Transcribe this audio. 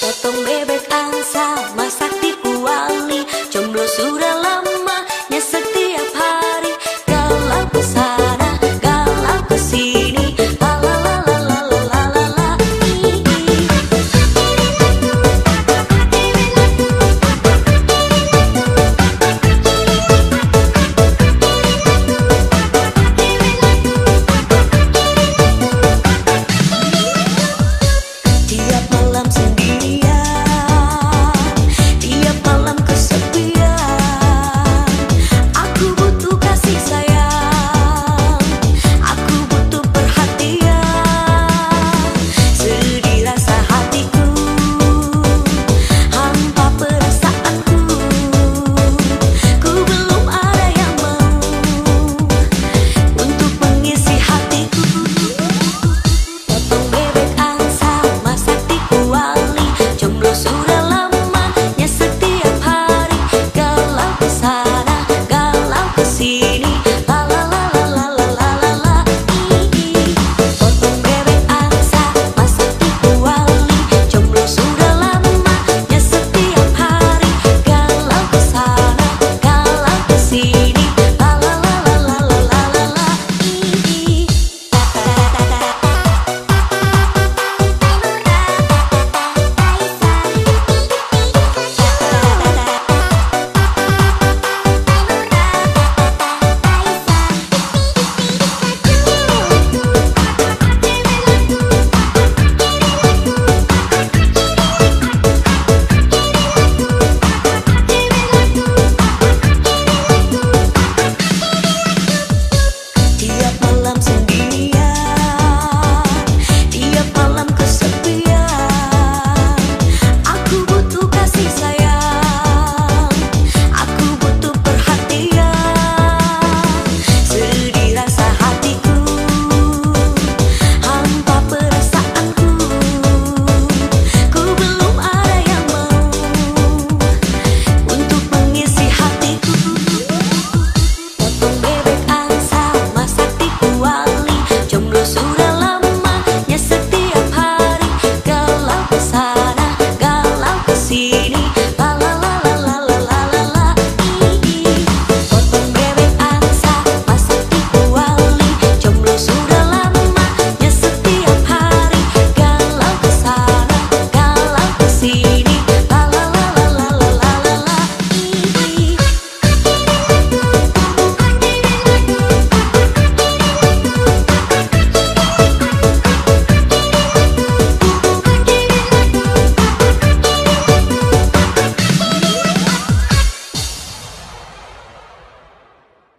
Potong bebek angsa, masak di kuali.